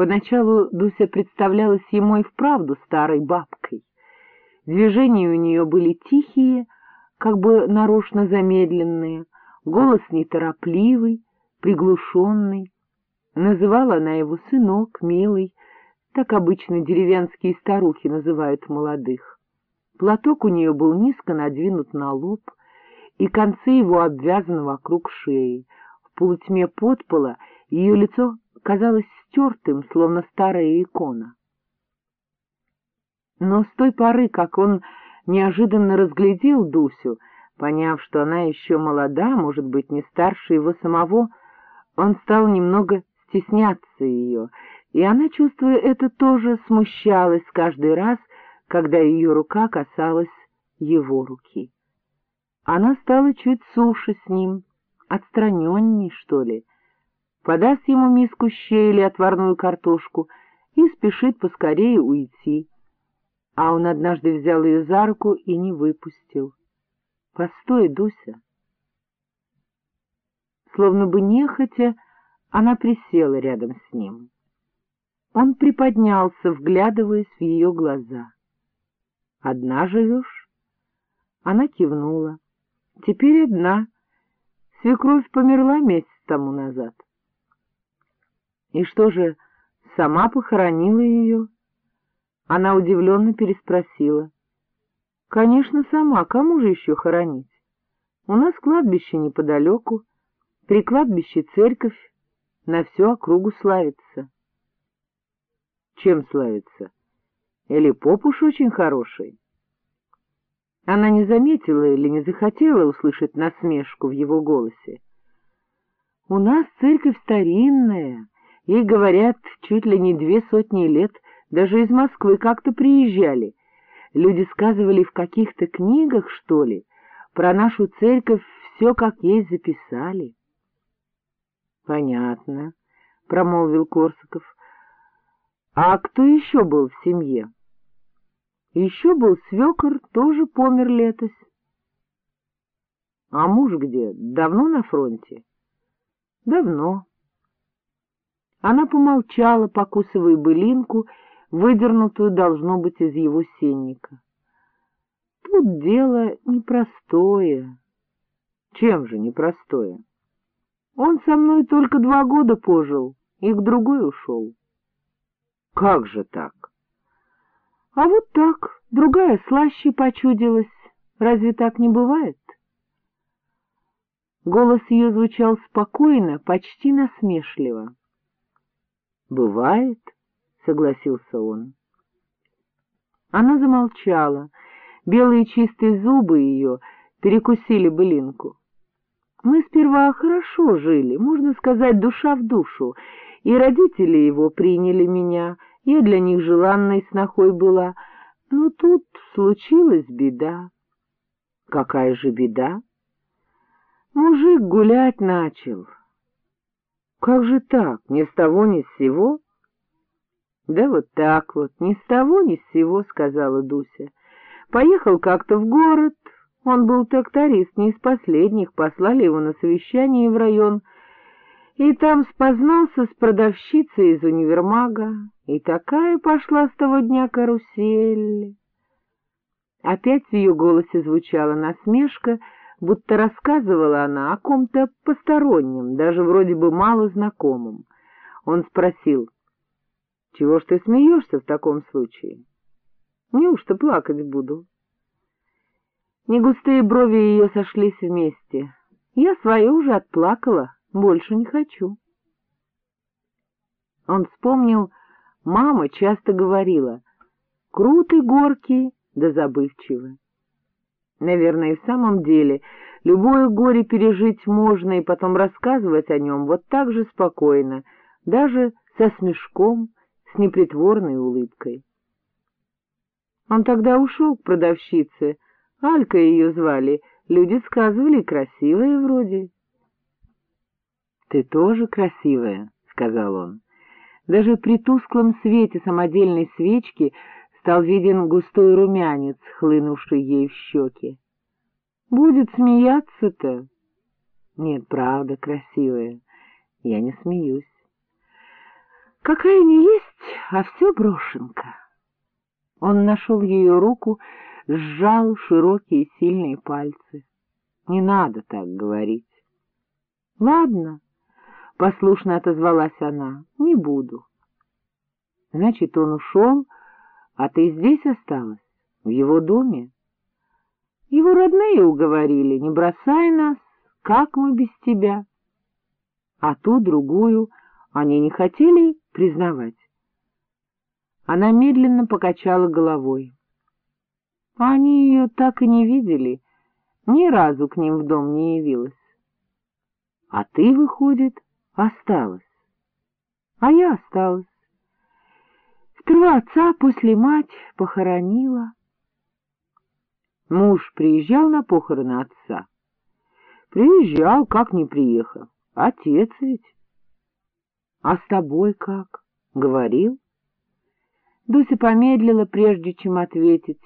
Поначалу Дуся представлялась ему и вправду старой бабкой. Движения у нее были тихие, как бы нарочно замедленные, голос неторопливый, приглушенный. Называла она его сынок, милый, так обычно деревенские старухи называют молодых. Платок у нее был низко надвинут на лоб, и концы его обвязаны вокруг шеи. В полутьме подпола ее лицо казалось стертым, словно старая икона. Но с той поры, как он неожиданно разглядел Дусю, поняв, что она еще молода, может быть, не старше его самого, он стал немного стесняться ее, и она, чувствуя это, тоже смущалась каждый раз, когда ее рука касалась его руки. Она стала чуть суше с ним, отстраненней, что ли, подаст ему миску щей или отварную картошку и спешит поскорее уйти. А он однажды взял ее за руку и не выпустил. — Постой, Дуся! Словно бы нехотя, она присела рядом с ним. Он приподнялся, вглядываясь в ее глаза. — Одна живешь? Она кивнула. — Теперь одна. Свекровь померла месяц тому назад. — И что же, сама похоронила ее? Она удивленно переспросила. — Конечно, сама. Кому же еще хоронить? У нас кладбище неподалеку, при кладбище церковь, на всю округу славится. Чем славится? Или поп уж очень хороший? Она не заметила или не захотела услышать насмешку в его голосе. У нас церковь старинная, ей, говорят, чуть ли не две сотни лет, даже из Москвы как-то приезжали. Люди сказывали в каких-то книгах, что ли, про нашу церковь все как есть записали. — Понятно, — промолвил Корсаков. — А кто еще был в семье? — Еще был свекор, тоже помер летось. — А муж где? Давно на фронте? — Давно. Она помолчала, покусывая былинку, выдернутую, должно быть, из его сенника. Тут дело непростое. Чем же непростое? Он со мной только два года пожил и к другой ушел. Как же так? А вот так, другая слаще почудилась. Разве так не бывает? Голос ее звучал спокойно, почти насмешливо. — Бывает, — согласился он. Она замолчала. Белые чистые зубы ее перекусили былинку. Мы сперва хорошо жили, можно сказать, душа в душу, и родители его приняли меня, я для них желанной снохой была, но тут случилась беда. Какая же беда? Мужик гулять начал. Как же так, ни с того ни с сего? Да вот так вот, ни с того ни с сего, сказала Дуся. Поехал как-то в город, он был тракторист, не из последних, послали его на совещание в район, и там спознался с продавщицей из универмага, и такая пошла с того дня карусель. Опять в ее голосе звучала насмешка, будто рассказывала она о ком-то постороннем, даже вроде бы мало знакомом. Он спросил, — Чего ж ты смеешься в таком случае? — Неужто плакать буду? Негустые брови ее сошлись вместе. Я свое уже отплакала, больше не хочу. Он вспомнил, мама часто говорила, круты горки да забывчивы. Наверное, в самом деле, любое горе пережить можно и потом рассказывать о нем вот так же спокойно, даже со смешком, с непритворной улыбкой. Он тогда ушел к продавщице, Алька ее звали, люди сказывали, красивая вроде. — Ты тоже красивая, — сказал он. Даже при тусклом свете самодельной свечки стал виден густой румянец, хлынувший ей в щеки. — Будет смеяться-то? — Нет, правда, красивая. Я не смеюсь. Какая не есть, а все брошенка. Он нашел ее руку, сжал широкие сильные пальцы. Не надо так говорить. — Ладно, — послушно отозвалась она, — не буду. — Значит, он ушел, а ты здесь осталась, в его доме? Его родные уговорили, не бросай нас, как мы без тебя? А ту, другую, они не хотели признавать. Она медленно покачала головой. Они ее так и не видели, ни разу к ним в дом не явилась. А ты, выходит, осталась. А я осталась. Сперва отца, после мать похоронила. Муж приезжал на похороны отца. Приезжал, как не приехал. Отец ведь. А с тобой как? Говорил? Дуся помедлила, прежде чем ответить.